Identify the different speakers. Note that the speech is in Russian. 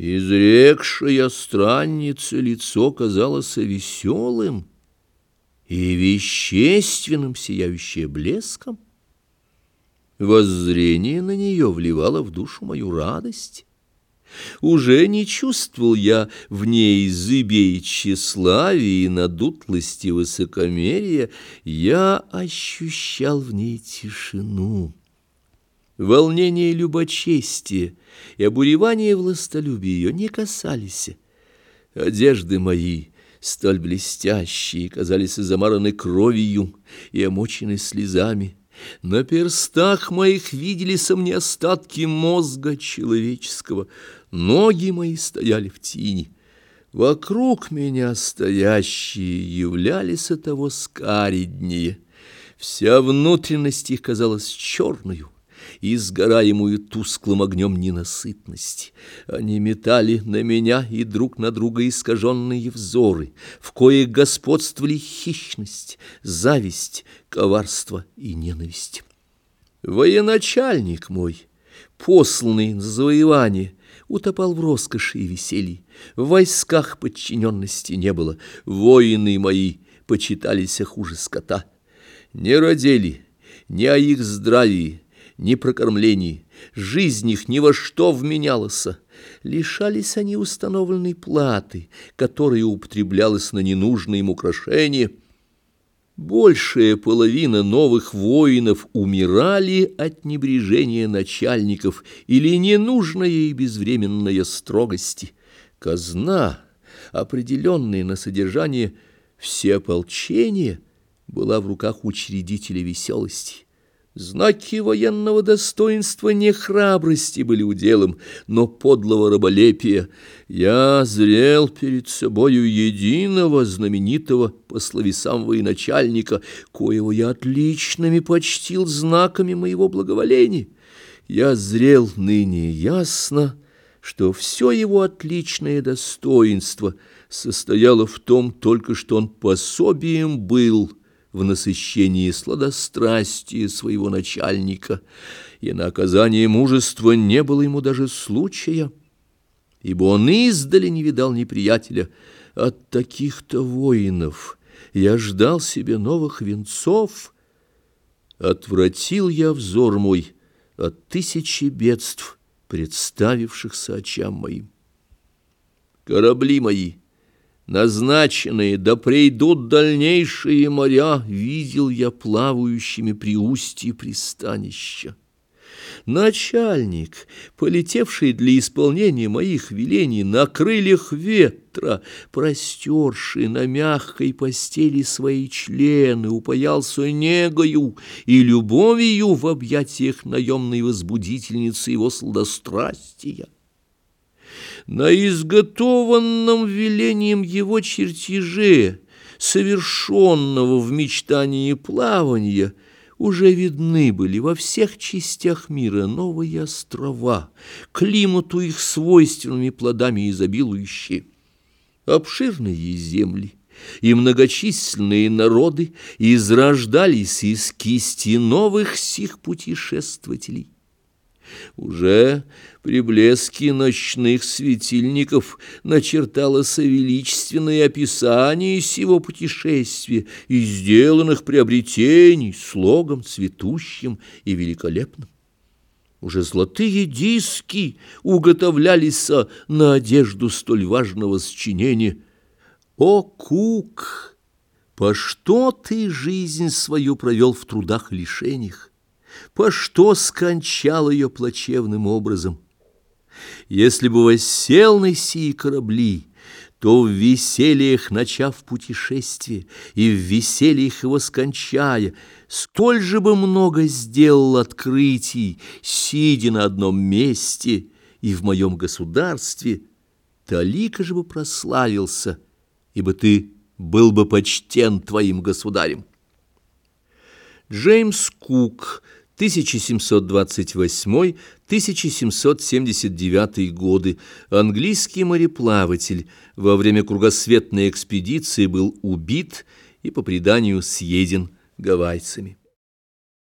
Speaker 1: Изрекшая странница лицо казалось веселым и вещественным, сияющее блеском. Воззрение на нее вливало в душу мою радость. Уже не чувствовал я в ней зыбей тщеславия и надутлости высокомерия, я ощущал в ней тишину. Волнение любочестия и обуревание властолюбия ее не касались. Одежды мои, столь блестящие, казались замараны кровью и омочены слезами. На перстах моих виделись мне остатки мозга человеческого. Ноги мои стояли в тени. Вокруг меня стоящие являлись от того скариднее. Вся внутренность их казалась черную и сгораемую тусклым огнем ненасытности. Они метали на меня и друг на друга искаженные взоры, в коих господствовали хищность, зависть, коварство и ненависть. Военачальник мой, посланный на завоевание, утопал в роскоши и веселье, в войсках подчиненности не было, воины мои почитались хуже скота. Не родили, ни о их здравии, ни прокормлении, жизнь их ни во что вменялась. Лишались они установленной платы, которая употреблялась на ненужные им украшения. Большая половина новых воинов умирали от небрежения начальников или ненужной и безвременной строгости. Казна, определенная на содержание все ополчения, была в руках учредителя веселости. Знаки военного достоинства не храбрости были уделом, но подлого раболепия. Я зрел перед собою единого знаменитого по словесам военачальника, коего я отличными почтил знаками моего благоволения. Я зрел ныне ясно, что все его отличное достоинство состояло в том только, что он пособием был — в насыщении сладострастия своего начальника, и на оказание мужества не было ему даже случая, ибо он издали не видал неприятеля. От таких-то воинов я ждал себе новых венцов. Отвратил я взор мой от тысячи бедств, представившихся очам моим. Корабли мои — Назначенные, да придут дальнейшие моря, видел я плавающими при устье пристанища. Начальник, полетевший для исполнения моих велений на крыльях ветра, простерший на мягкой постели свои члены, упаялся негою и любовью в объятиях наемной возбудительницы его сладострастия. На изготованном велением его чертеже, совершенного в мечтании плавания, уже видны были во всех частях мира новые острова, климату их свойственными плодами изобилующие, обширные земли и многочисленные народы изрождались из кисти новых сих путешествователей. Уже при блеске ночных светильников начерталось величественное описание сего путешествия и сделанных приобретений слогом цветущим и великолепным. Уже золотые диски уготовлялись на одежду столь важного сочинения. О, Кук! По что ты жизнь свою провел в трудах лишениях? По что скончал ее плачевным образом. Если бы воссел на сии корабли, то в весельях, начав путешествие, и в весельях его скончая, столь же бы много сделал открытий, сидя на одном месте и в моем государстве, талика же бы прославился, ибо ты был бы почтен твоим государем. Джеймс Кук – 1728-1779 годы, английский мореплаватель, во время кругосветной экспедиции был убит и, по преданию, съеден гавайцами.